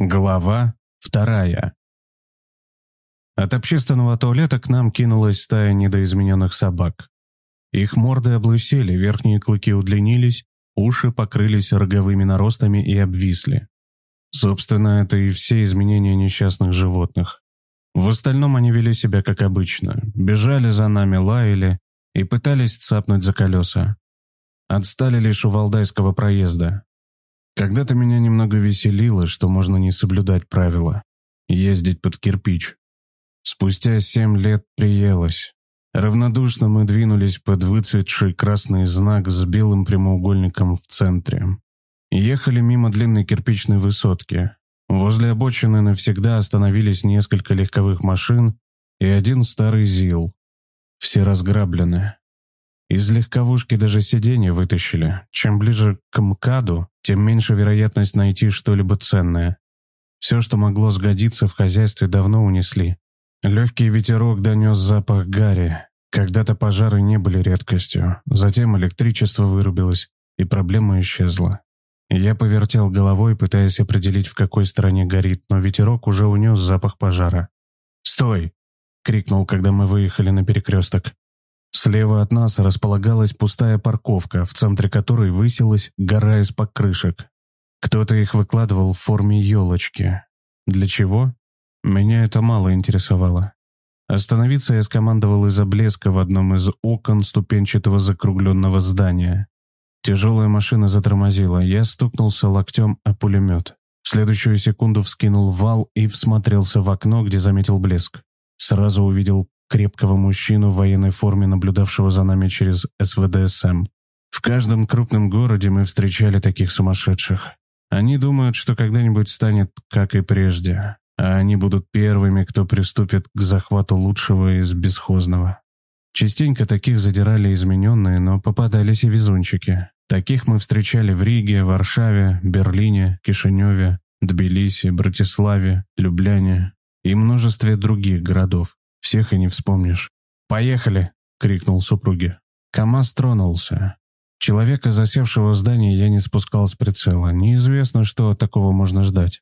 Глава вторая. От общественного туалета к нам кинулась стая недоизмененных собак. Их морды облысели, верхние клыки удлинились, уши покрылись роговыми наростами и обвисли. Собственно, это и все изменения несчастных животных. В остальном они вели себя как обычно, бежали за нами, лаяли и пытались цапнуть за колеса. Отстали лишь у Валдайского проезда, когда-то меня немного веселило, что можно не соблюдать правила. Ездить под кирпич. Спустя семь лет приелось. Равнодушно мы двинулись под выцветший красный знак с белым прямоугольником в центре. Ехали мимо длинной кирпичной высотки. Возле обочины навсегда остановились несколько легковых машин и один старый ЗИЛ. Все разграблены. Из легковушки даже сиденья вытащили. Чем ближе к МКАДу, тем меньше вероятность найти что-либо ценное. Все, что могло сгодиться в хозяйстве, давно унесли. Легкий ветерок донес запах гари. Когда-то пожары не были редкостью. Затем электричество вырубилось, и проблема исчезла. Я повертел головой, пытаясь определить, в какой стороне горит, но ветерок уже унес запах пожара. «Стой!» — крикнул, когда мы выехали на перекресток. Слева от нас располагалась пустая парковка, в центре которой высилась гора из покрышек. Кто-то их выкладывал в форме елочки. Для чего? Меня это мало интересовало. Остановиться я скомандовал из-за блеска в одном из окон ступенчатого закругленного здания. Тяжелая машина затормозила, я стукнулся локтем о пулемет. В следующую секунду вскинул вал и всмотрелся в окно, где заметил блеск. Сразу увидел крепкого мужчину в военной форме, наблюдавшего за нами через СВДСМ. В каждом крупном городе мы встречали таких сумасшедших. Они думают, что когда-нибудь станет, как и прежде, а они будут первыми, кто приступит к захвату лучшего из бесхозного. Частенько таких задирали измененные, но попадались и везунчики. Таких мы встречали в Риге, Варшаве, Берлине, Кишиневе, Тбилиси, Братиславе, Любляне и множестве других городов. Всех и не вспомнишь. «Поехали!» — крикнул супруге. КамАЗ тронулся. Человека, засевшего в здании, я не спускал с прицела. Неизвестно, что такого можно ждать.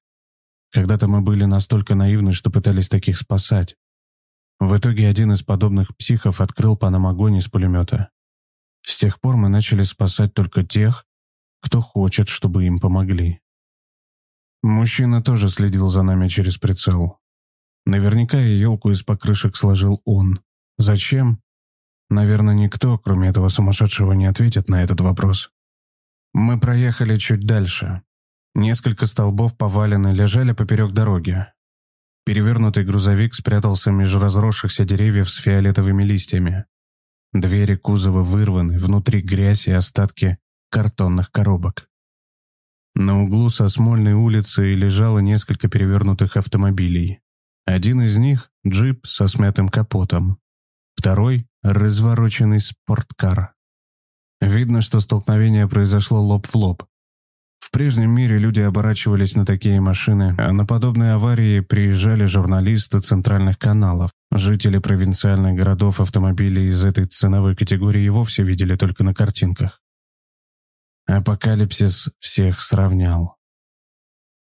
Когда-то мы были настолько наивны, что пытались таких спасать. В итоге один из подобных психов открыл по нам огонь из пулемета. С тех пор мы начали спасать только тех, кто хочет, чтобы им помогли. Мужчина тоже следил за нами через прицел. Наверняка и елку из покрышек сложил он. Зачем? Наверное, никто, кроме этого сумасшедшего, не ответит на этот вопрос. Мы проехали чуть дальше. Несколько столбов повалены, лежали поперек дороги. Перевернутый грузовик спрятался между разросшихся деревьев с фиолетовыми листьями. Двери кузова вырваны, внутри грязь и остатки картонных коробок. На углу со Смольной улицы лежало несколько перевернутых автомобилей. Один из них — джип со смятым капотом. Второй — развороченный спорткар. Видно, что столкновение произошло лоб в лоб. В прежнем мире люди оборачивались на такие машины, а на подобные аварии приезжали журналисты центральных каналов. Жители провинциальных городов автомобили из этой ценовой категории и вовсе видели только на картинках. Апокалипсис всех сравнял.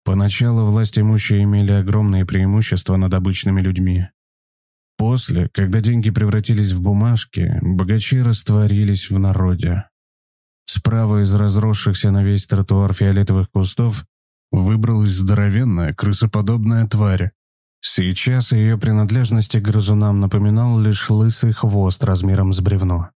Поначалу власть имущие имели огромные преимущества над обычными людьми. После, когда деньги превратились в бумажки, богачи растворились в народе. Справа из разросшихся на весь тротуар фиолетовых кустов выбралась здоровенная, крысоподобная тварь. Сейчас ее принадлежности грызунам напоминал лишь лысый хвост размером с бревно.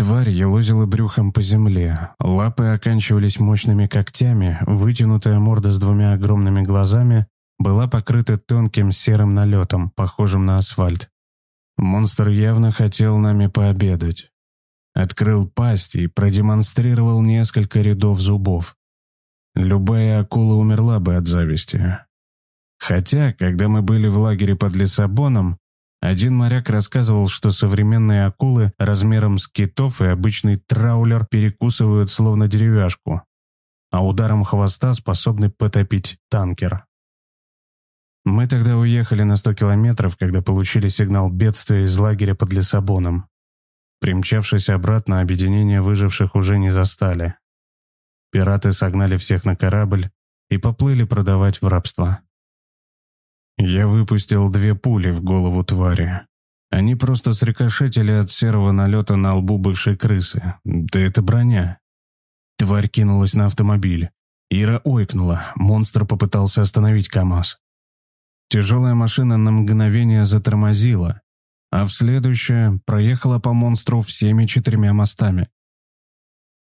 Тварь елозила брюхом по земле, лапы оканчивались мощными когтями, вытянутая морда с двумя огромными глазами была покрыта тонким серым налетом, похожим на асфальт. Монстр явно хотел нами пообедать. Открыл пасть и продемонстрировал несколько рядов зубов. Любая акула умерла бы от зависти. Хотя, когда мы были в лагере под Лиссабоном, один моряк рассказывал, что современные акулы размером с китов и обычный траулер перекусывают словно деревяшку, а ударом хвоста способны потопить танкер. Мы тогда уехали на 100 километров, когда получили сигнал бедствия из лагеря под Лиссабоном. Примчавшись обратно, объединение выживших уже не застали. Пираты согнали всех на корабль, и поплыли продавать в рабство. Я выпустил две пули в голову твари. Они просто срикошетили от серого налета на лбу бывшей крысы. Да это броня. Тварь кинулась на автомобиль. Ира ойкнула. Монстр попытался остановить КамАЗ. Тяжелая машина на мгновение затормозила, а в следующее проехала по монстру всеми четырьмя мостами.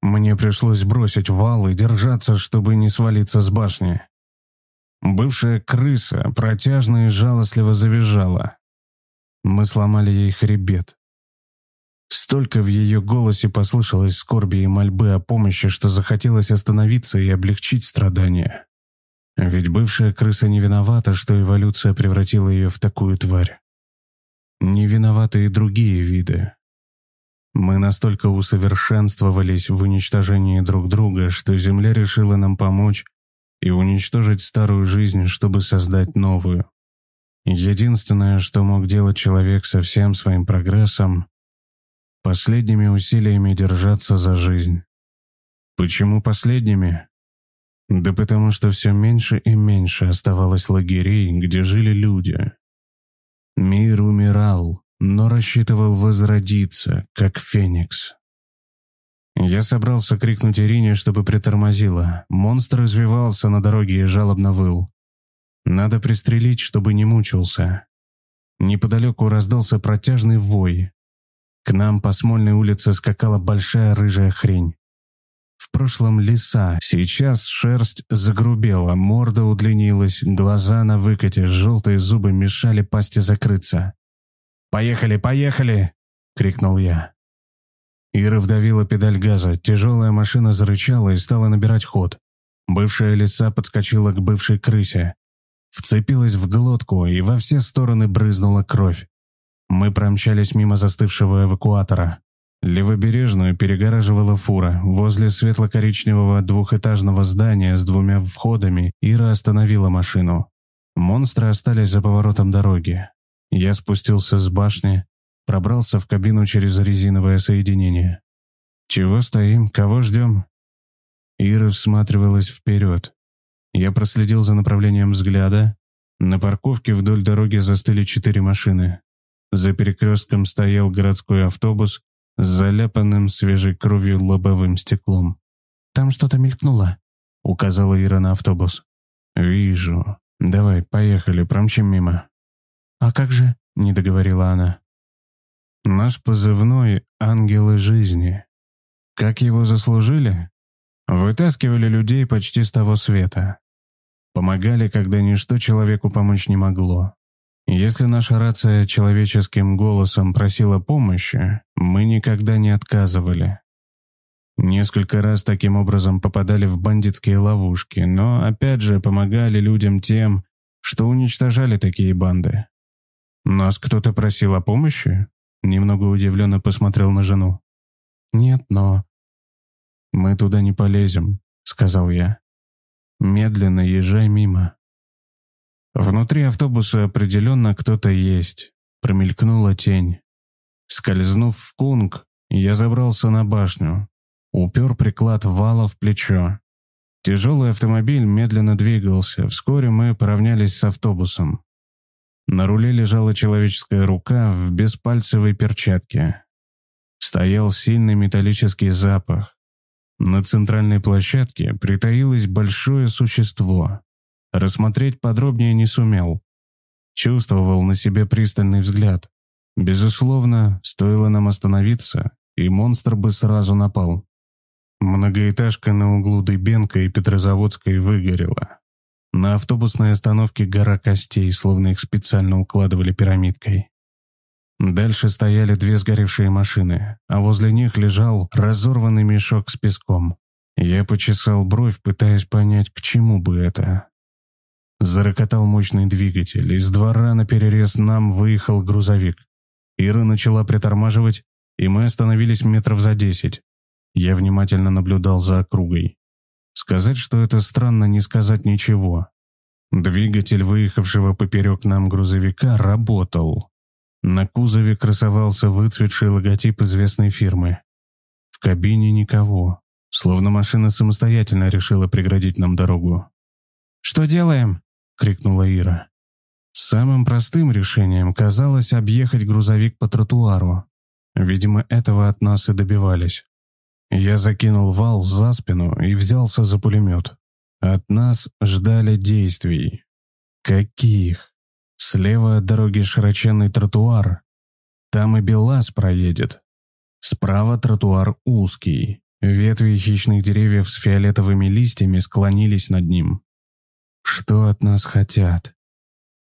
Мне пришлось бросить вал и держаться, чтобы не свалиться с башни. Бывшая крыса протяжно и жалостливо завизжала. Мы сломали ей хребет. Столько в ее голосе послышалось скорби и мольбы о помощи, что захотелось остановиться и облегчить страдания. Ведь бывшая крыса не виновата, что эволюция превратила ее в такую тварь. Не виноваты и другие виды. Мы настолько усовершенствовались в уничтожении друг друга, что Земля решила нам помочь и уничтожить старую жизнь, чтобы создать новую. Единственное, что мог делать человек со всем своим прогрессом, последними усилиями держаться за жизнь. Почему последними? Да потому что все меньше и меньше оставалось лагерей, где жили люди. Мир умирал, но рассчитывал возродиться, как феникс. Я собрался крикнуть Ирине, чтобы притормозила. Монстр извивался на дороге и жалобно выл. Надо пристрелить, чтобы не мучился. Неподалеку раздался протяжный вой. К нам по Смольной улице скакала большая рыжая хрень. В прошлом лиса, сейчас шерсть загрубела, морда удлинилась, глаза на выкате, желтые зубы мешали пасти закрыться. «Поехали, поехали!» — крикнул я. Ира вдавила педаль газа, тяжелая машина зарычала и стала набирать ход. Бывшая лиса подскочила к бывшей крысе. Вцепилась в глотку, и во все стороны брызнула кровь. Мы промчались мимо застывшего эвакуатора. Левобережную перегораживала фура. Возле светло-коричневого двухэтажного здания с двумя входами Ира остановила машину. Монстры остались за поворотом дороги. Я спустился с башни, пробрался в кабину через резиновое соединение. «Чего стоим? Кого ждем?» Ира всматривалась вперед. Я проследил за направлением взгляда. На парковке вдоль дороги застыли четыре машины. За перекрестком стоял городской автобус с заляпанным свежей кровью лобовым стеклом. «Там что-то мелькнуло», — указала Ира на автобус. «Вижу. Давай, поехали, промчим мимо». «А как же?» — не договорила она. «Наш позывной — ангелы жизни. Как его заслужили? Вытаскивали людей почти с того света. Помогали, когда ничто человеку помочь не могло. Если наша рация человеческим голосом просила помощи, мы никогда не отказывали. Несколько раз таким образом попадали в бандитские ловушки, но опять же помогали людям тем, что уничтожали такие банды. «Нас кто-то просил о помощи?» Немного удивленно посмотрел на жену. «Нет, но...» «Мы туда не полезем», — сказал я. «Медленно езжай мимо». Внутри автобуса определенно кто-то есть. Промелькнула тень. Скользнув в кунг, я забрался на башню. Упер приклад вала в плечо. Тяжелый автомобиль медленно двигался. Вскоре мы поравнялись с автобусом. На руле лежала человеческая рука в беспальцевой перчатке. Стоял сильный металлический запах. На центральной площадке притаилось большое существо. Рассмотреть подробнее не сумел. Чувствовал на себе пристальный взгляд. Безусловно, стоило нам остановиться, и монстр бы сразу напал. Многоэтажка на углу Дыбенко и Петрозаводской выгорела. На автобусной остановке гора костей, словно их специально укладывали пирамидкой. Дальше стояли две сгоревшие машины, а возле них лежал разорванный мешок с песком. Я почесал бровь, пытаясь понять, к чему бы это. Зарокотал мощный двигатель, из двора на перерез нам выехал грузовик. Ира начала притормаживать, и мы остановились метров за десять. Я внимательно наблюдал за округой. Сказать, что это странно, не сказать ничего. Двигатель выехавшего поперек нам грузовика работал. На кузове красовался выцветший логотип известной фирмы. В кабине никого, словно машина самостоятельно решила преградить нам дорогу. «Что делаем?» — крикнула Ира. Самым простым решением казалось объехать грузовик по тротуару. Видимо, этого от нас и добивались. Я закинул вал за спину и взялся за пулемет. От нас ждали действий. Каких? Слева от дороги широченный тротуар. Там и БелАЗ проедет. Справа тротуар узкий. Ветви хищных деревьев с фиолетовыми листьями склонились над ним. Что от нас хотят?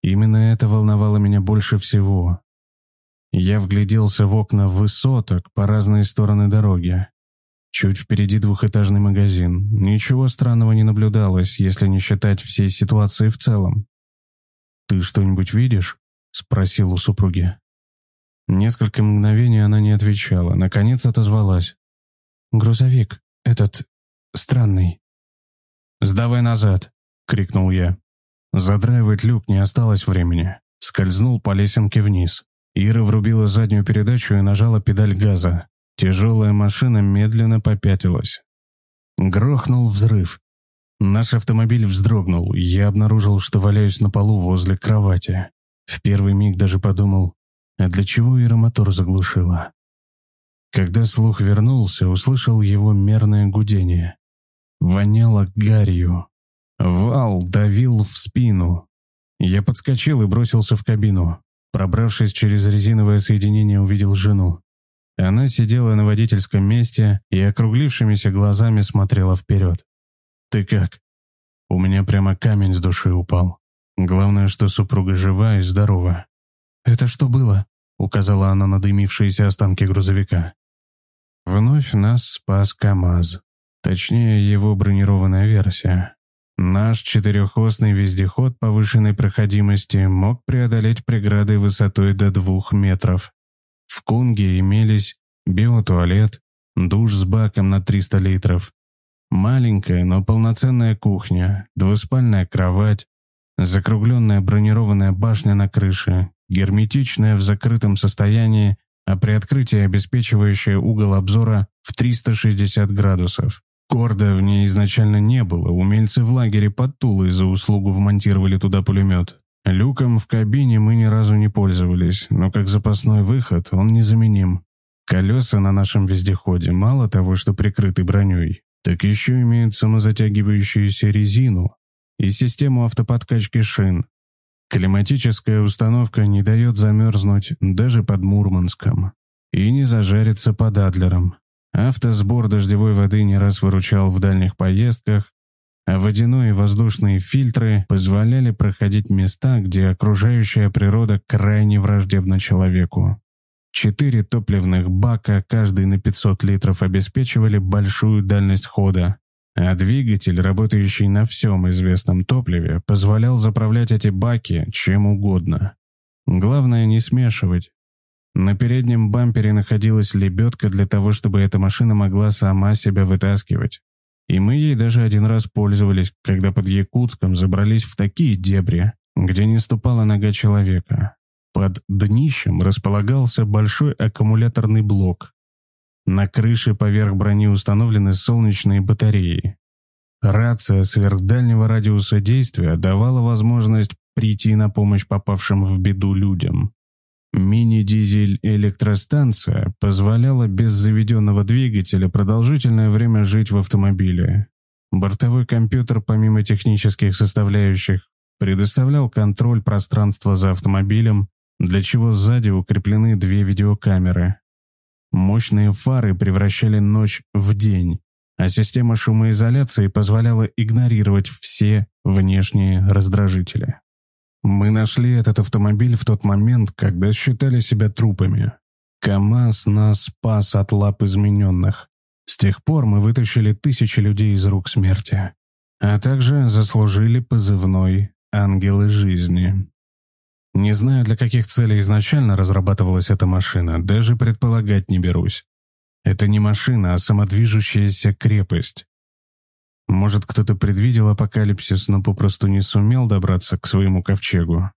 Именно это волновало меня больше всего. Я вгляделся в окна высоток по разные стороны дороги. Чуть впереди двухэтажный магазин. Ничего странного не наблюдалось, если не считать всей ситуации в целом. «Ты что-нибудь видишь?» — спросил у супруги. Несколько мгновений она не отвечала, наконец отозвалась. «Грузовик, этот... странный». «Сдавай назад!» — крикнул я. Задраивать люк не осталось времени. Скользнул по лесенке вниз. Ира врубила заднюю передачу и нажала педаль газа. Тяжелая машина медленно попятилась. Грохнул взрыв. Наш автомобиль вздрогнул. Я обнаружил, что валяюсь на полу возле кровати. В первый миг даже подумал, а для чего Ира мотор заглушила? Когда слух вернулся, услышал его мерное гудение. Воняло гарью. Вал давил в спину. Я подскочил и бросился в кабину. Пробравшись через резиновое соединение, увидел жену. Она сидела на водительском месте и округлившимися глазами смотрела вперед. «Ты как?» У меня прямо камень с души упал. Главное, что супруга жива и здорова. «Это что было?» — указала она на дымившиеся останки грузовика. Вновь нас спас КАМАЗ. Точнее, его бронированная версия. Наш четырехосный вездеход повышенной проходимости мог преодолеть преграды высотой до двух метров. В Кунге имелись биотуалет, душ с баком на 300 литров, маленькая, но полноценная кухня, двуспальная кровать, закругленная бронированная башня на крыше, герметичная в закрытом состоянии, а при открытии обеспечивающая угол обзора в 360 градусов. Корда в ней изначально не было, умельцы в лагере под Тулой за услугу вмонтировали туда пулемет. Люком в кабине мы ни разу не пользовались, но как запасной выход он незаменим. Колеса на нашем вездеходе мало того, что прикрыты броней, так еще имеют самозатягивающуюся резину и систему автоподкачки шин. Климатическая установка не дает замерзнуть даже под Мурманском и не зажариться под Адлером. Автосбор дождевой воды не раз выручал в дальних поездках, а водяные и воздушные фильтры позволяли проходить места, где окружающая природа крайне враждебна человеку. Четыре топливных бака, каждый на 500 литров, обеспечивали большую дальность хода, а двигатель, работающий на всем известном топливе, позволял заправлять эти баки чем угодно. Главное не смешивать. На переднем бампере находилась лебедка для того, чтобы эта машина могла сама себя вытаскивать. И мы ей даже один раз пользовались, когда под Якутском забрались в такие дебри, где не ступала нога человека. Под днищем располагался большой аккумуляторный блок. На крыше поверх брони установлены солнечные батареи. Рация сверхдальнего радиуса действия давала возможность прийти на помощь попавшим в беду людям. Мини-дизель-электростанция позволяла без заведенного двигателя продолжительное время жить в автомобиле. Бортовой компьютер, помимо технических составляющих, предоставлял контроль пространства за автомобилем, для чего сзади укреплены две видеокамеры. Мощные фары превращали ночь в день, а система шумоизоляции позволяла игнорировать все внешние раздражители. Мы нашли этот автомобиль в тот момент, когда считали себя трупами. КАМАЗ нас спас от лап измененных. С тех пор мы вытащили тысячи людей из рук смерти, а также заслужили позывной «Ангелы жизни». Не знаю, для каких целей изначально разрабатывалась эта машина, даже предполагать не берусь. Это не машина, а самодвижущаяся крепость. Может, кто-то предвидел апокалипсис, но попросту не сумел добраться к своему ковчегу.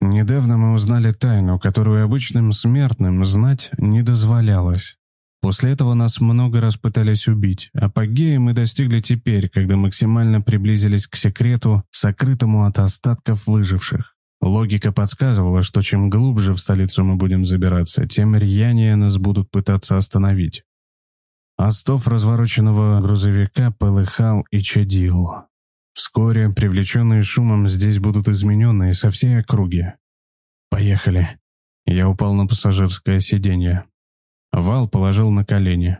Недавно мы узнали тайну, которую обычным смертным знать не дозволялось. После этого нас много раз пытались убить. Апогея мы достигли теперь, когда максимально приблизились к секрету, сокрытому от остатков выживших. Логика подсказывала, что чем глубже в столицу мы будем забираться, тем рьянее нас будут пытаться остановить. Остов развороченного грузовика полыхал и чадил. Вскоре, привлеченные шумом, здесь будут измененные со всей округи. «Поехали». Я упал на пассажирское сиденье. Вал положил на колени.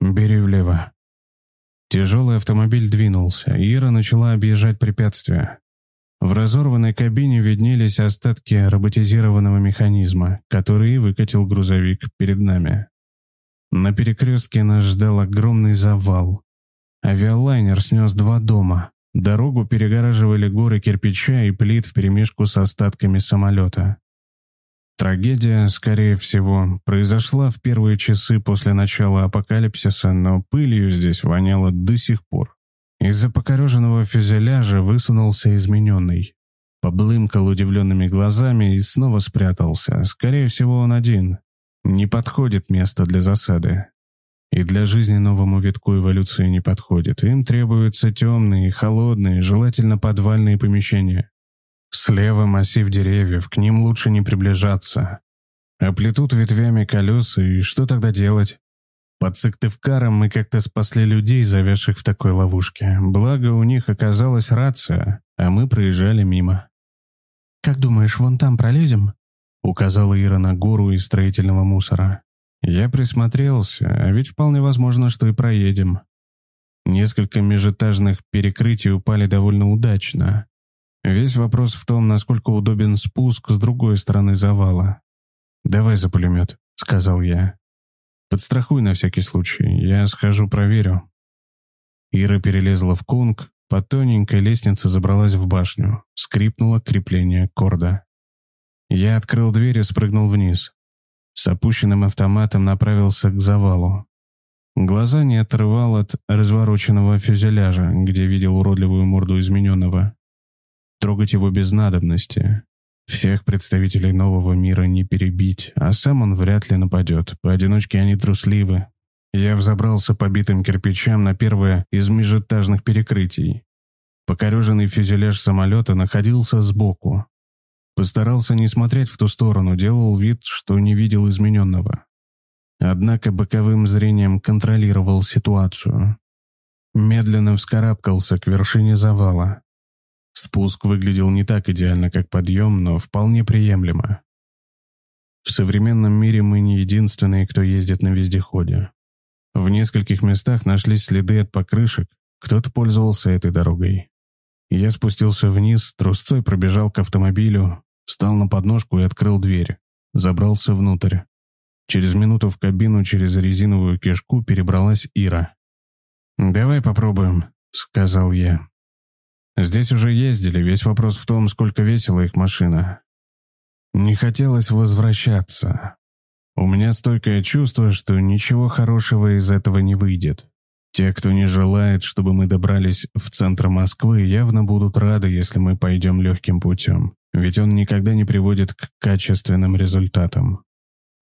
«Бери влево». Тяжелый автомобиль двинулся, Ира начала объезжать препятствия. В разорванной кабине виднелись остатки роботизированного механизма, который выкатил грузовик перед нами. На перекрестке нас ждал огромный завал. Авиалайнер снес два дома. Дорогу перегораживали горы кирпича и плит вперемешку с остатками самолета. Трагедия, скорее всего, произошла в первые часы после начала апокалипсиса, но пылью здесь воняло до сих пор. Из-за покореженного фюзеляжа высунулся измененный. Поблымкал удивленными глазами и снова спрятался. Скорее всего, он один. Не подходит место для засады. И для жизни новому витку эволюции не подходит. Им требуются темные, холодные, желательно подвальные помещения. Слева массив деревьев, к ним лучше не приближаться. Оплетут ветвями колеса, и что тогда делать? Под Сыктывкаром мы как-то спасли людей, завязших в такой ловушке. Благо, у них оказалась рация, а мы проезжали мимо. «Как думаешь, вон там пролезем?» Указала Ира на гору из строительного мусора. Я присмотрелся, а ведь вполне возможно, что и проедем. Несколько межэтажных перекрытий упали довольно удачно. Весь вопрос в том, насколько удобен спуск с другой стороны завала. «Давай за пулемет», — сказал я. Подстрахуй на всякий случай, я схожу проверю». Ира перелезла в кунг, по тоненькой лестнице забралась в башню, скрипнуло крепление корда. Я открыл дверь и спрыгнул вниз. С опущенным автоматом направился к завалу. Глаза не отрывал от развороченного фюзеляжа, где видел уродливую морду измененного. Трогать его без надобности. Всех представителей нового мира не перебить, а сам он вряд ли нападет. Поодиночке они трусливы. Я взобрался по битым кирпичам на первое из межэтажных перекрытий. Покореженный фюзеляж самолета находился сбоку. Постарался не смотреть в ту сторону, делал вид, что не видел измененного. Однако боковым зрением контролировал ситуацию. Медленно вскарабкался к вершине завала. Спуск выглядел не так идеально, как подъем, но вполне приемлемо. В современном мире мы не единственные, кто ездит на вездеходе. В нескольких местах нашлись следы от покрышек, кто-то пользовался этой дорогой. Я спустился вниз, трусцой пробежал к автомобилю, встал на подножку и открыл дверь. Забрался внутрь. Через минуту в кабину через резиновую кишку перебралась Ира. «Давай попробуем», — сказал я. Здесь уже ездили, весь вопрос в том, сколько весила их машина. Не хотелось возвращаться. У меня стойкое чувство, что ничего хорошего из этого не выйдет. Те, кто не желает, чтобы мы добрались в центр Москвы, явно будут рады, если мы пойдем легким путем, ведь он никогда не приводит к качественным результатам.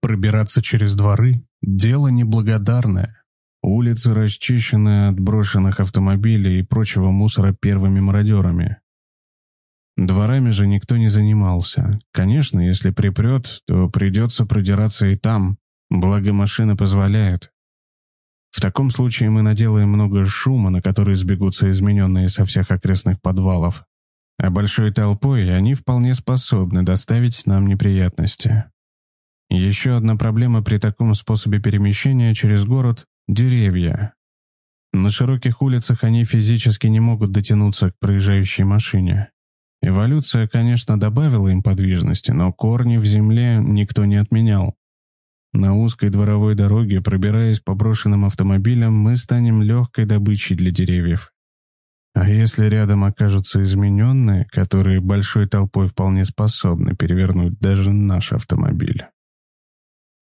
Пробираться через дворы – дело неблагодарное. Улицы расчищены от брошенных автомобилей и прочего мусора первыми мародерами. Дворами же никто не занимался. Конечно, если припрет, то придется продираться и там, благо машина позволяет. В таком случае мы наделаем много шума, на который сбегутся измененные со всех окрестных подвалов. А большой толпой они вполне способны доставить нам неприятности. Еще одна проблема при таком способе перемещения через город Деревья. На широких улицах они физически не могут дотянуться к проезжающей машине. Эволюция, конечно, добавила им подвижности, но корни в земле никто не отменял. На узкой дворовой дороге, пробираясь по брошенным автомобилям, мы станем легкой добычей для деревьев. А если рядом окажутся измененные, которые большой толпой вполне способны перевернуть даже наш автомобиль?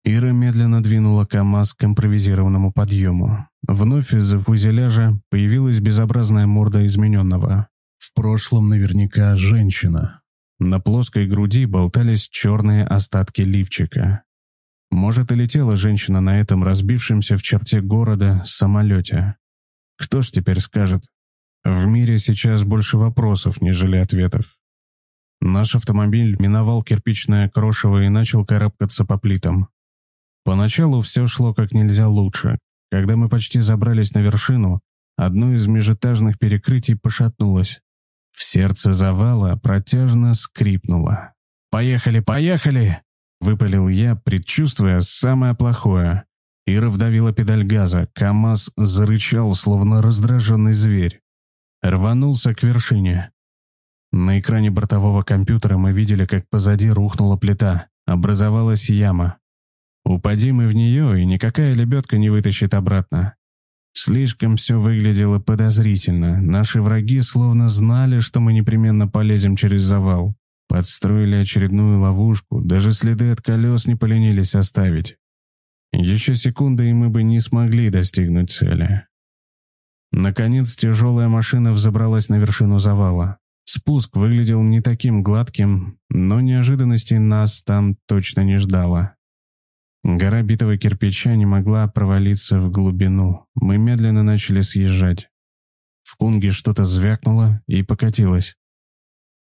Ира медленно двинула КамАЗ к импровизированному подъему. Вновь из-за фузеляжа появилась безобразная морда измененного. В прошлом наверняка женщина. На плоской груди болтались черные остатки лифчика. Может, и летела женщина на этом разбившемся в черте города самолете. Кто ж теперь скажет? В мире сейчас больше вопросов, нежели ответов. Наш автомобиль миновал кирпичное крошево и начал карабкаться по плитам. Поначалу все шло как нельзя лучше. Когда мы почти забрались на вершину, одно из межэтажных перекрытий пошатнулось. В сердце завала протяжно скрипнуло. «Поехали, поехали!» — выпалил я, предчувствуя самое плохое. Ира вдавила педаль газа, КамАЗ зарычал, словно раздраженный зверь. Рванулся к вершине. На экране бортового компьютера мы видели, как позади рухнула плита, образовалась яма. Упади мы в нее, и никакая лебедка не вытащит обратно. Слишком все выглядело подозрительно. Наши враги словно знали, что мы непременно полезем через завал. Подстроили очередную ловушку, даже следы от колес не поленились оставить. Еще секунда, и мы бы не смогли достигнуть цели. Наконец, тяжелая машина взобралась на вершину завала. Спуск выглядел не таким гладким, но неожиданности нас там точно не ждало. Гора битого кирпича не могла провалиться в глубину. Мы медленно начали съезжать. В кунге что-то звякнуло и покатилось.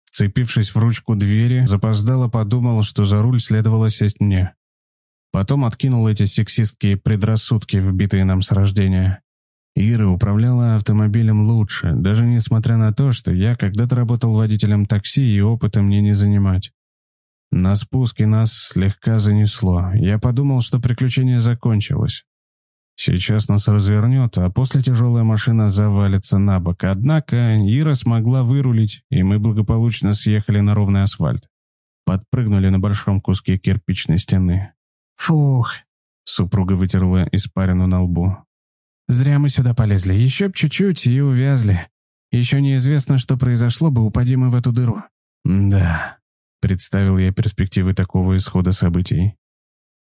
Вцепившись в ручку двери, запоздало подумал, что за руль следовало сесть мне. Потом откинул эти сексистские предрассудки, вбитые нам с рождения. Ира управляла автомобилем лучше, даже несмотря на то, что я когда-то работал водителем такси и опыта мне не занимать. На спуске нас слегка занесло. Я подумал, что приключение закончилось. Сейчас нас развернет, а после тяжелая машина завалится на бок. Однако Ира смогла вырулить, и мы благополучно съехали на ровный асфальт. Подпрыгнули на большом куске кирпичной стены. «Фух!» — супруга вытерла испарину на лбу. «Зря мы сюда полезли. Еще б чуть-чуть и увязли. Еще неизвестно, что произошло бы, упади мы в эту дыру». «Да», — представил я перспективы такого исхода событий.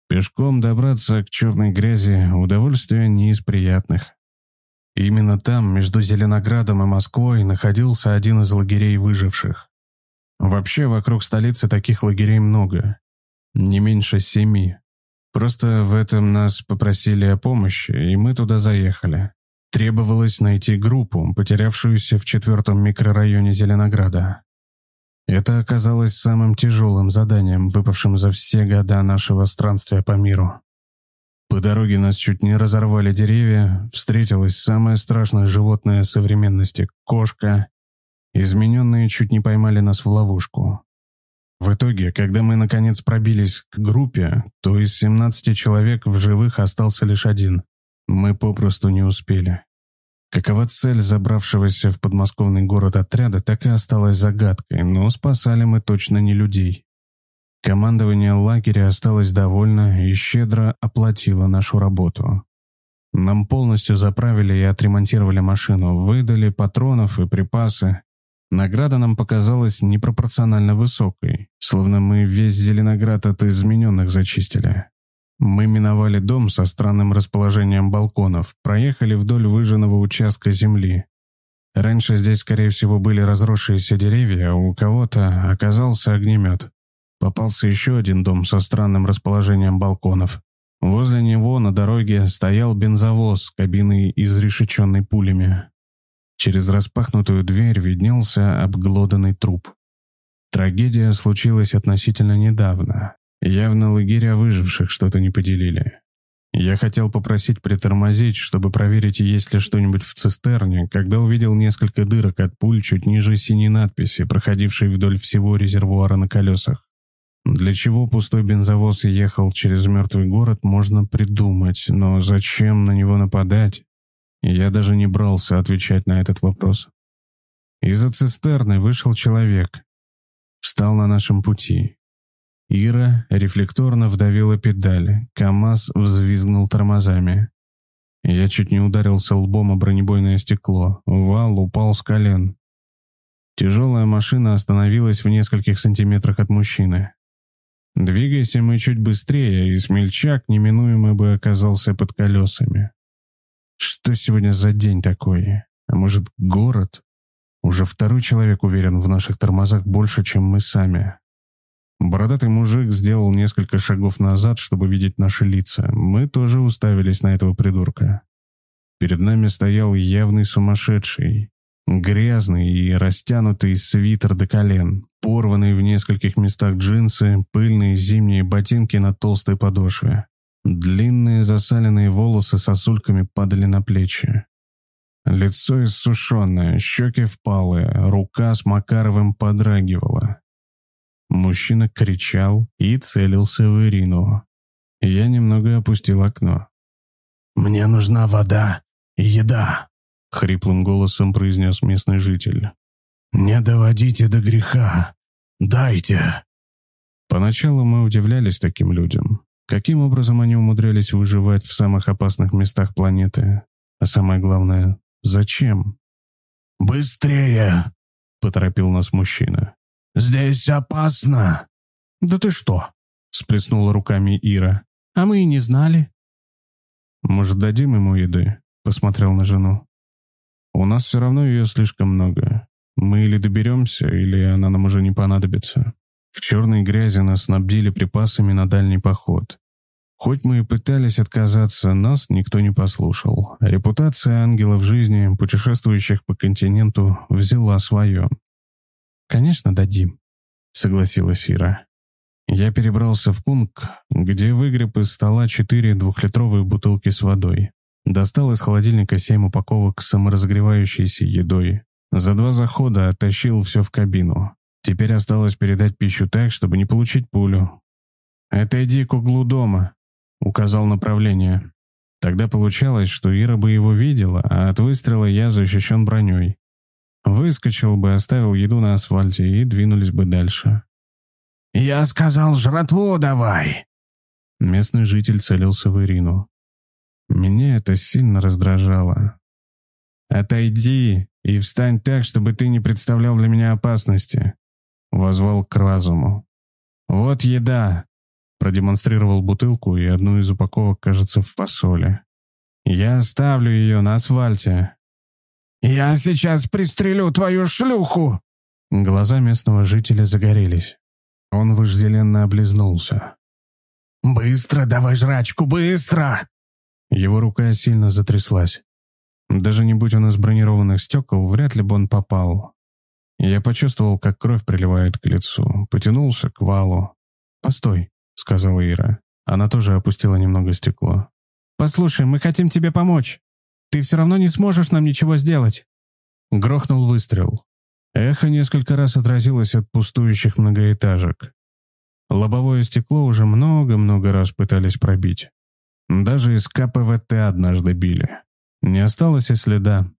Пешком добраться к черной грязи – удовольствие не из приятных. Именно там, между Зеленоградом и Москвой, находился один из лагерей выживших. Вообще, вокруг столицы таких лагерей много. Не меньше семи. Просто в этом нас попросили о помощи, и мы туда заехали. Требовалось найти группу, потерявшуюся в четвертом микрорайоне Зеленограда. Это оказалось самым тяжелым заданием, выпавшим за все года нашего странствия по миру. По дороге нас чуть не разорвали деревья, встретилось самое страшное животное современности – кошка. Измененные чуть не поймали нас в ловушку. В итоге, когда мы наконец пробились к группе, то из 17 человек в живых остался лишь один. Мы попросту не успели. Какова цель забравшегося в подмосковный город отряда, так и осталась загадкой, но спасали мы точно не людей. Командование лагеря осталось довольно и щедро оплатило нашу работу. Нам полностью заправили и отремонтировали машину, выдали патронов и припасы. Награда нам показалась непропорционально высокой, словно мы весь Зеленоград от измененных зачистили. Мы миновали дом со странным расположением балконов, проехали вдоль выжженного участка земли. Раньше здесь, скорее всего, были разросшиеся деревья, а у кого-то оказался огнемет. Попался еще один дом со странным расположением балконов. Возле него на дороге стоял бензовоз с кабиной, изрешеченной пулями. Через распахнутую дверь виднелся обглоданный труп. Трагедия случилась относительно недавно. Явно лагеря выживших что-то не поделили. Я хотел попросить притормозить, чтобы проверить, есть ли что-нибудь в цистерне, когда увидел несколько дырок от пуль чуть ниже синей надписи, проходившей вдоль всего резервуара на колесах. Для чего пустой бензовоз ехал через мертвый город, можно придумать, но зачем на него нападать? Я даже не брался отвечать на этот вопрос. Из-за цистерны вышел человек. Встал на нашем пути. Ира рефлекторно вдавила педали. КамАЗ взвизгнул тормозами. Я чуть не ударился лбом о бронебойное стекло. Вал упал с колен. Тяжелая машина остановилась в нескольких сантиметрах от мужчины. Двигайся мы чуть быстрее, и смельчак неминуемо бы оказался под колесами. Что сегодня за день такой? А может, город? Уже второй человек уверен в наших тормозах больше, чем мы сами. Бородатый мужик сделал несколько шагов назад, чтобы видеть наши лица. Мы тоже уставились на этого придурка. Перед нами стоял явный сумасшедший. Грязный и растянутый свитер до колен, порванные в нескольких местах джинсы, пыльные зимние ботинки на толстой подошве. Длинные засаленные волосы сосульками падали на плечи. Лицо иссушенное, щеки впалые, рука с Макаровым подрагивала. Мужчина кричал и целился в Ирину. Я немного опустил окно. «Мне нужна вода и еда», — хриплым голосом произнес местный житель. «Не доводите до греха. Дайте». Поначалу мы удивлялись таким людям. Каким образом они умудрялись выживать в самых опасных местах планеты? А самое главное, зачем? «Быстрее!» — поторопил нас мужчина. «Здесь опасно!» «Да ты что?» — сплеснула руками Ира. «А мы и не знали». «Может, дадим ему еды?» — посмотрел на жену. «У нас все равно ее слишком много. Мы или доберемся, или она нам уже не понадобится. В черной грязи нас снабдили припасами на дальний поход. Хоть мы и пытались отказаться, нас никто не послушал. Репутация ангелов жизни, путешествующих по континенту, взяла свое. «Конечно, дадим», — согласилась Ира. Я перебрался в пункт, где выгреб из стола четыре двухлитровые бутылки с водой. Достал из холодильника семь упаковок с саморазогревающейся едой. За два захода оттащил все в кабину. Теперь осталось передать пищу так, чтобы не получить пулю. «Отойди к углу дома», — указал направление. Тогда получалось, что Ира бы его видела, а от выстрела я защищен броней. Выскочил бы, оставил еду на асфальте и двинулись бы дальше. «Я сказал, жратву давай!» Местный житель целился в Ирину. Меня это сильно раздражало. «Отойди и встань так, чтобы ты не представлял для меня опасности», — возвал к разуму. «Вот еда», — продемонстрировал бутылку и одну из упаковок, кажется, в фасоли. «Я оставлю ее на асфальте, «Я сейчас пристрелю твою шлюху!» Глаза местного жителя загорелись. Он вожделенно облизнулся. «Быстро давай жрачку, быстро!» Его рука сильно затряслась. Даже не будь он из бронированных стекол, вряд ли бы он попал. Я почувствовал, как кровь приливает к лицу, потянулся к валу. «Постой», — сказала Ира. Она тоже опустила немного стекло. «Послушай, мы хотим тебе помочь. Ты все равно не сможешь нам ничего сделать!» Грохнул выстрел. Эхо несколько раз отразилось от пустующих многоэтажек. Лобовое стекло уже много-много раз пытались пробить. Даже из КПВТ однажды били. Не осталось и следа.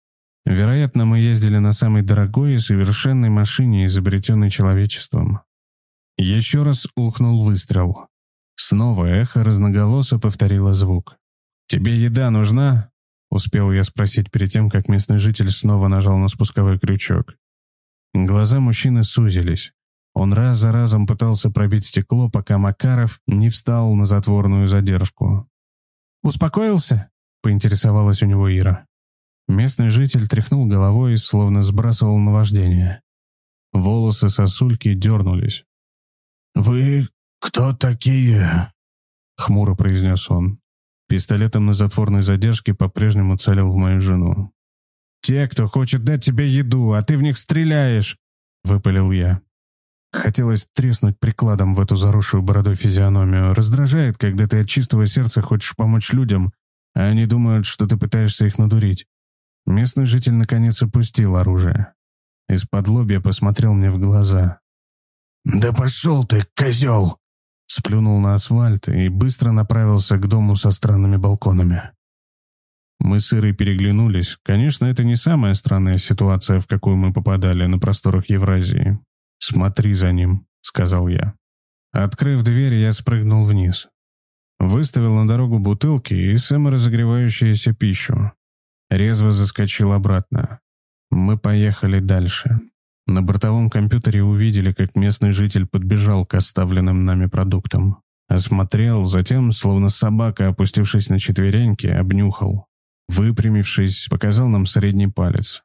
Вероятно, мы ездили на самой дорогой и совершенной машине, изобретенной человечеством. Еще раз ухнул выстрел. Снова эхо разноголосо повторило звук. «Тебе еда нужна?» Успел я спросить перед тем, как местный житель снова нажал на спусковой крючок. Глаза мужчины сузились. Он раз за разом пытался пробить стекло, пока Макаров не встал на затворную задержку. «Успокоился?» — поинтересовалась у него Ира. Местный житель тряхнул головой, словно сбрасывал наваждение. Волосы сосульки дернулись. «Вы кто такие?» — хмуро произнес он. Пистолетом на затворной задержке по-прежнему целил в мою жену. «Те, кто хочет дать тебе еду, а ты в них стреляешь!» — выпалил я. Хотелось треснуть прикладом в эту заросшую бородой физиономию. Раздражает, когда ты от чистого сердца хочешь помочь людям, а они думают, что ты пытаешься их надурить. Местный житель наконец опустил оружие. Из-под лобья посмотрел мне в глаза. «Да пошел ты, козел!» сплюнул на асфальт и быстро направился к дому со странными балконами. Мы с Ирой переглянулись. Конечно, это не самая странная ситуация, в какую мы попадали на просторах Евразии. «Смотри за ним», — сказал я. Открыв дверь, я спрыгнул вниз. Выставил на дорогу бутылки и саморазогревающуюся пищу. Резво заскочил обратно. Мы поехали дальше. На бортовом компьютере увидели, как местный житель подбежал к оставленным нами продуктам. Осмотрел, затем, словно собака, опустившись на четвереньки, обнюхал. Выпрямившись, показал нам средний палец.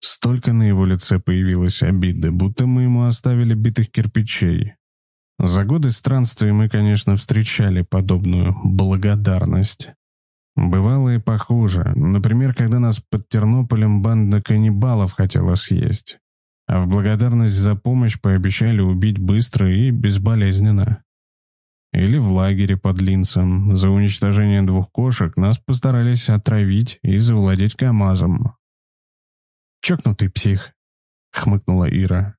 Столько на его лице появилось обиды, будто мы ему оставили битых кирпичей. За годы странствий мы, конечно, встречали подобную благодарность. Бывало и похуже. Например, когда нас под Тернополем банда каннибалов хотела съесть. А в благодарность за помощь пообещали убить быстро и безболезненно. Или в лагере под Линцем за уничтожение двух кошек нас постарались отравить и завладеть КамАЗом. «Чокнутый псих», — хмыкнула Ира.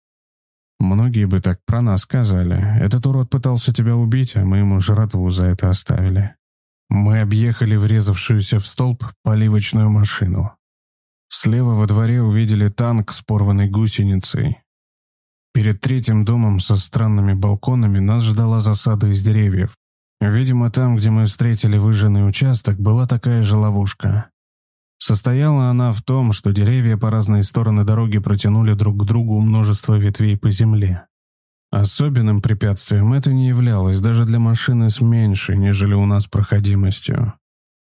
«Многие бы так про нас сказали. Этот урод пытался тебя убить, а мы ему жратву за это оставили». Мы объехали врезавшуюся в столб поливочную машину. Слева во дворе увидели танк с порванной гусеницей. Перед третьим домом со странными балконами нас ждала засада из деревьев. Видимо, там, где мы встретили выжженный участок, была такая же ловушка. Состояла она в том, что деревья по разные стороны дороги протянули друг к другу множество ветвей по земле. Особенным препятствием это не являлось даже для машины с меньшей, нежели у нас проходимостью.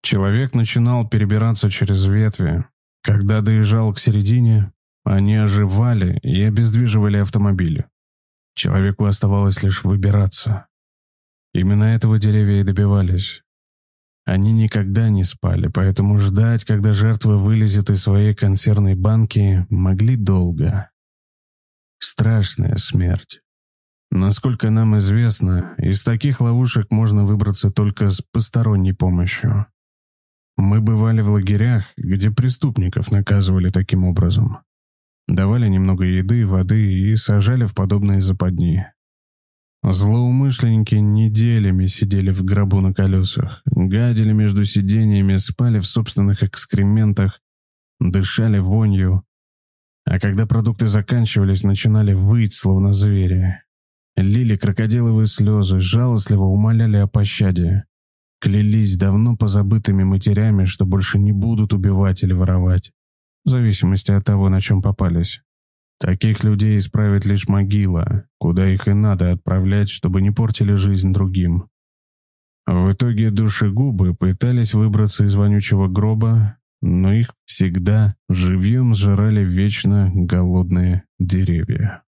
Человек начинал перебираться через ветви. Когда доезжал к середине, они оживали и обездвиживали автомобили. Человеку оставалось лишь выбираться. Именно этого деревья и добивались. Они никогда не спали, поэтому ждать, когда жертва вылезет из своей консервной банки, могли долго. Страшная смерть. Насколько нам известно, из таких ловушек можно выбраться только с посторонней помощью. Мы бывали в лагерях, где преступников наказывали таким образом. Давали немного еды, воды и сажали в подобные западни. Злоумышленники неделями сидели в гробу на колесах, гадили между сидениями, спали в собственных экскрементах, дышали вонью. А когда продукты заканчивались, начинали выть, словно звери. Лили крокодиловые слезы, жалостливо умоляли о пощаде. Клялись давно позабытыми матерями, что больше не будут убивать или воровать в зависимости от того, на чем попались. Таких людей исправит лишь могила, куда их и надо отправлять, чтобы не портили жизнь другим. В итоге душегубы пытались выбраться из вонючего гроба, но их всегда живьем сжирали вечно голодные деревья.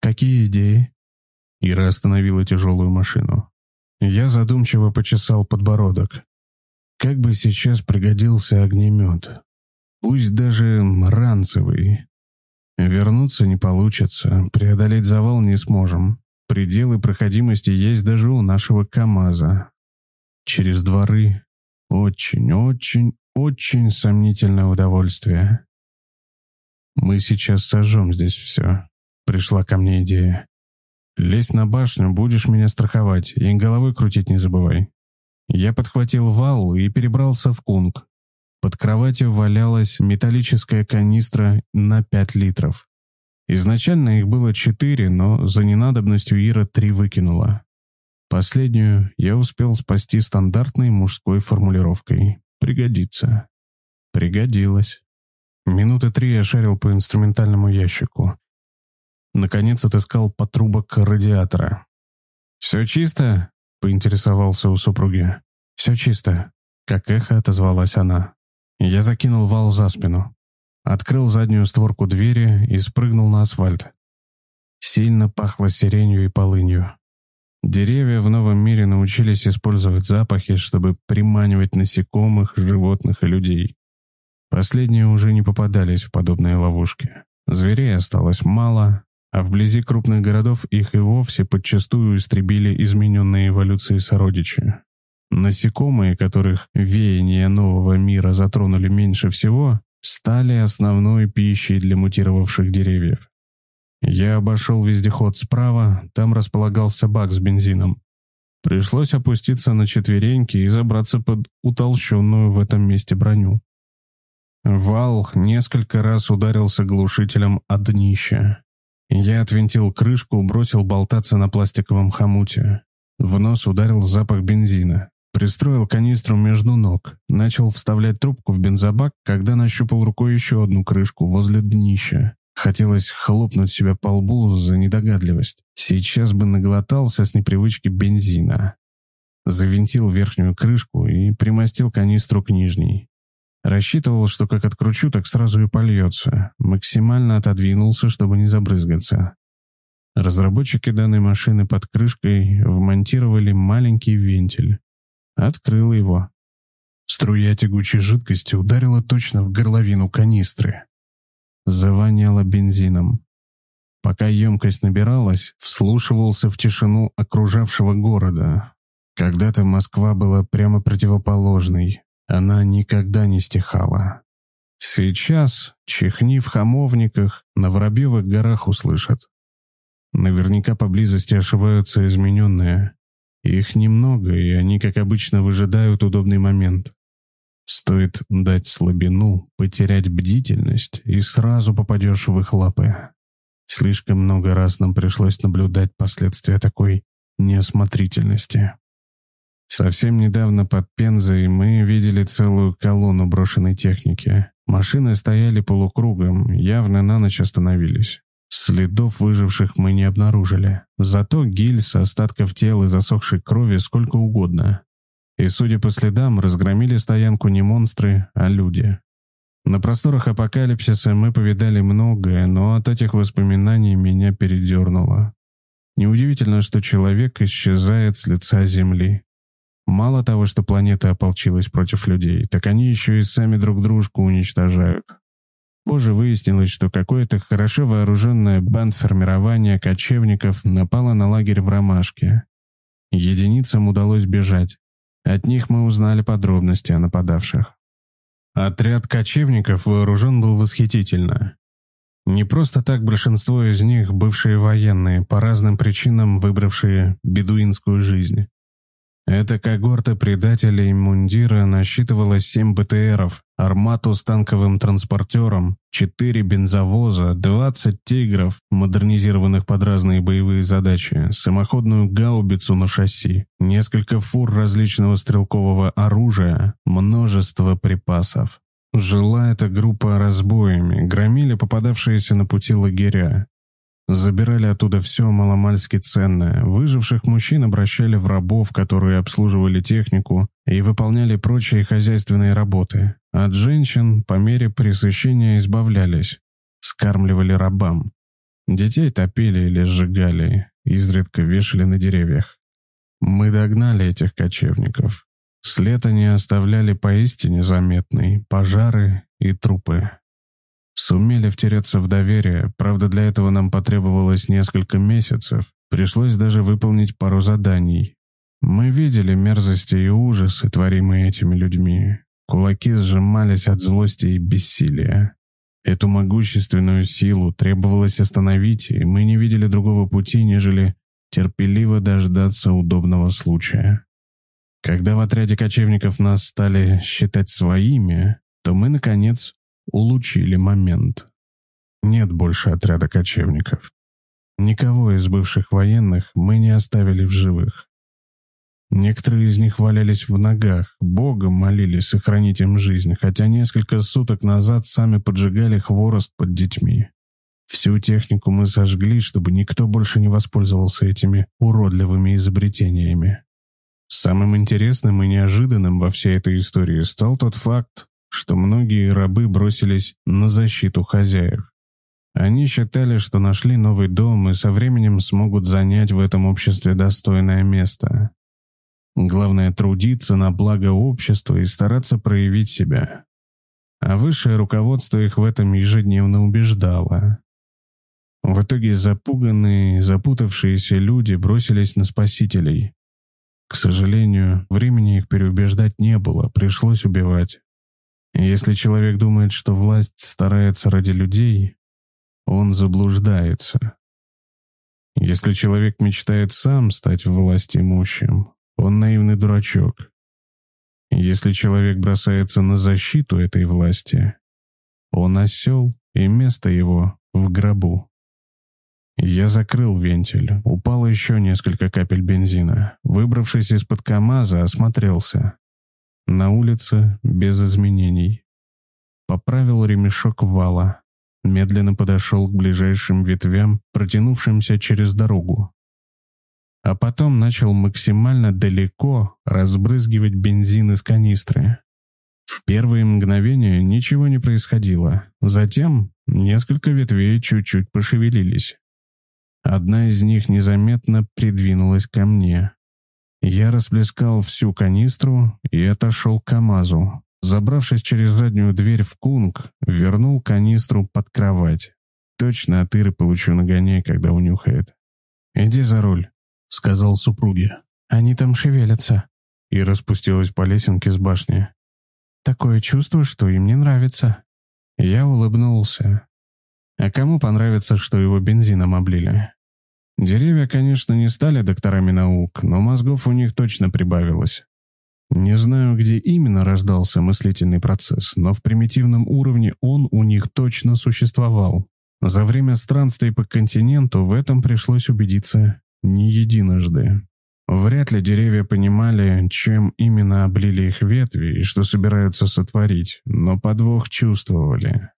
«Какие идеи?» Ира остановила тяжелую машину. Я задумчиво почесал подбородок. Как бы сейчас пригодился огнемет. Пусть даже ранцевый. Вернуться не получится, преодолеть завал не сможем. Пределы проходимости есть даже у нашего КамАЗа. Через дворы очень, очень, очень сомнительное удовольствие. Мы сейчас сожжем здесь все. Пришла ко мне идея. Лезь на башню, будешь меня страховать, и головой крутить не забывай. Я подхватил вал и перебрался в кунг, под кроватью валялась металлическая канистра на 5 литров. Изначально их было четыре, но за ненадобностью Ира три выкинула. Последнюю я успел спасти стандартной мужской формулировкой. Пригодится. Пригодилось. Минуты три я шарил по инструментальному ящику. Наконец отыскал потрубок радиатора. «Все чисто?» — поинтересовался у супруги. «Все чисто», — как эхо отозвалась она. Я закинул вал за спину, открыл заднюю створку двери и спрыгнул на асфальт. Сильно пахло сиренью и полынью. Деревья в новом мире научились использовать запахи, чтобы приманивать насекомых, животных и людей. Последние уже не попадались в подобные ловушки. Зверей осталось мало, а вблизи крупных городов их и вовсе подчастую истребили измененные эволюцией сородичи. Насекомые, которых веяния нового мира затронули меньше всего, стали основной пищей для мутировавших деревьев. Я обошел вездеход справа, там располагался бак с бензином. Пришлось опуститься на четвереньки и забраться под утолщенную в этом месте броню. Вал несколько раз ударился глушителем о днище. Я отвинтил крышку, бросил болтаться на пластиковом хомуте. В нос ударил запах бензина. Пристроил канистру между ног, начал вставлять трубку в бензобак, когда нащупал рукой еще одну крышку возле днища. Хотелось хлопнуть себя по лбу за недогадливость. Сейчас бы наглотался с непривычки бензина. Завинтил верхнюю крышку и примостил канистру к нижней. Рассчитывал, что как откручу, так сразу и польется. Максимально отодвинулся, чтобы не забрызгаться. Разработчики данной машины под крышкой вмонтировали маленький вентиль. Открыл его. Струя тягучей жидкости ударила точно в горловину канистры. Завоняло бензином. Пока емкость набиралась, вслушивался в тишину окружавшего города. Когда-то Москва была прямо противоположной. Она никогда не стихала. Сейчас, чихни в хамовниках, на Воробьевых горах услышат. Наверняка поблизости ошиваются измененные. Их немного, и они, как обычно, выжидают удобный момент. Стоит дать слабину, потерять бдительность, и сразу попадешь в их лапы. Слишком много раз нам пришлось наблюдать последствия такой неосмотрительности. Совсем недавно под Пензой мы видели целую колонну брошенной техники. Машины стояли полукругом, явно на ночь остановились. Следов выживших мы не обнаружили. Зато гильз, остатков тел и засохшей крови сколько угодно. И, судя по следам, разгромили стоянку не монстры, а люди. На просторах апокалипсиса мы повидали многое, но от этих воспоминаний меня передернуло. Неудивительно, что человек исчезает с лица Земли. Мало того, что планета ополчилась против людей, так они еще и сами друг дружку уничтожают. Позже выяснилось, что какое-то хорошо вооруженное бандформирование кочевников напало на лагерь в Ромашке. Единицам удалось бежать. От них мы узнали подробности о нападавших. Отряд кочевников вооружен был восхитительно. Не просто так большинство из них бывшие военные, по разным причинам выбравшие бедуинскую жизнь. Эта когорта предателей мундира насчитывала 7 БТРов, армату с танковым транспортером, 4 бензовоза, 20 «Тигров», модернизированных под разные боевые задачи, самоходную гаубицу на шасси, несколько фур различного стрелкового оружия, множество припасов. Жила эта группа разбоями, громили попадавшиеся на пути лагеря, Забирали оттуда все маломальски ценное. Выживших мужчин обращали в рабов, которые обслуживали технику и выполняли прочие хозяйственные работы. От женщин по мере пресыщения избавлялись. Скармливали рабам. Детей топили или сжигали, изредка вешали на деревьях. Мы догнали этих кочевников. След они оставляли поистине заметный, пожары и трупы. Сумели втереться в доверие, правда для этого нам потребовалось несколько месяцев. Пришлось даже выполнить пару заданий. Мы видели мерзости и ужасы, творимые этими людьми. Кулаки сжимались от злости и бессилия. Эту могущественную силу требовалось остановить, и мы не видели другого пути, нежели терпеливо дождаться удобного случая. Когда в отряде кочевников нас стали считать своими, то мы, наконец, улучили момент. Нет больше отряда кочевников. Никого из бывших военных мы не оставили в живых. Некоторые из них валялись в ногах, Бога молились сохранить им жизнь, хотя несколько суток назад сами поджигали хворост под детьми. Всю технику мы сожгли, чтобы никто больше не воспользовался этими уродливыми изобретениями. Самым интересным и неожиданным во всей этой истории стал тот факт, что многие рабы бросились на защиту хозяев. Они считали, что нашли новый дом и со временем смогут занять в этом обществе достойное место. Главное трудиться на благо общества и стараться проявить себя. А высшее руководство их в этом ежедневно убеждало. В итоге запуганные, запутавшиеся люди бросились на спасителей. К сожалению, времени их переубеждать не было, пришлось убивать. Если человек думает, что власть старается ради людей, он заблуждается. Если человек мечтает сам стать власть имущим, он наивный дурачок. Если человек бросается на защиту этой власти, он осел, и место его в гробу. Я закрыл вентиль, упало еще несколько капель бензина. Выбравшись из-под КамАЗа, осмотрелся. На улице без изменений. Поправил ремешок вала. Медленно подошел к ближайшим ветвям, протянувшимся через дорогу. А потом начал максимально далеко разбрызгивать бензин из канистры. В первые мгновения ничего не происходило. Затем несколько ветвей чуть-чуть пошевелились. Одна из них незаметно придвинулась ко мне. Я расплескал всю канистру и отошел к КамАЗу. Забравшись через заднюю дверь в кунг, вернул канистру под кровать. Точно от Иры получу нагоняй, когда унюхает. «Иди за руль», — сказал супруге. «Они там шевелятся». И распустилась по лесенке с башни. «Такое чувство, что им не нравится». Я улыбнулся. А кому понравится, что его бензином облили? Деревья, конечно, не стали докторами наук, но мозгов у них точно прибавилось. Не знаю, где именно рождался мыслительный процесс, но в примитивном уровне он у них точно существовал. За время странствий по континенту в этом пришлось убедиться не единожды. Вряд ли деревья понимали, чем именно облили их ветви и что собираются сотворить, но подвох чувствовали.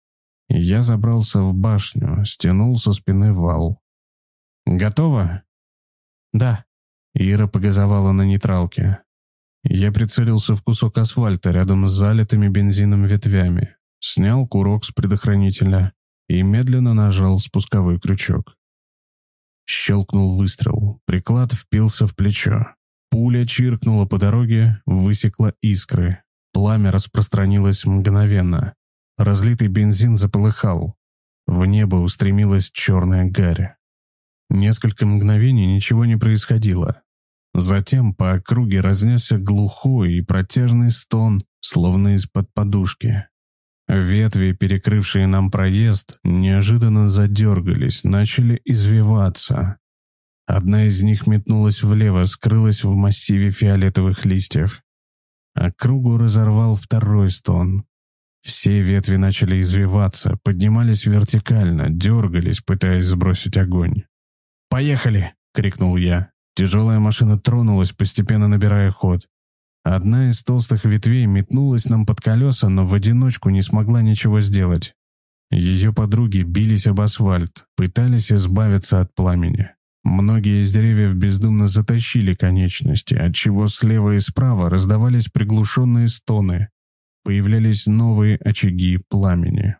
Я забрался в башню, стянул со спины вал. «Готово?» «Да». Ира погазовала на нейтралке. Я прицелился в кусок асфальта рядом с залитыми бензином ветвями, снял курок с предохранителя и медленно нажал спусковой крючок. Щелкнул выстрел, приклад впился в плечо. Пуля чиркнула по дороге, высекла искры. Пламя распространилось мгновенно. Разлитый бензин заполыхал. В небо устремилась черная гарь. Несколько мгновений ничего не происходило. Затем по округе разнесся глухой и протяжный стон, словно из-под подушки. Ветви, перекрывшие нам проезд, неожиданно задергались, начали извиваться. Одна из них метнулась влево, скрылась в массиве фиолетовых листьев. Округу разорвал второй стон. Все ветви начали извиваться, поднимались вертикально, дергались, пытаясь сбросить огонь. «Поехали!» — крикнул я. Тяжелая машина тронулась, постепенно набирая ход. Одна из толстых ветвей метнулась нам под колеса, но в одиночку не смогла ничего сделать. Ее подруги бились об асфальт, пытались избавиться от пламени. Многие из деревьев бездумно затащили конечности, отчего слева и справа раздавались приглушенные стоны. Появлялись новые очаги пламени.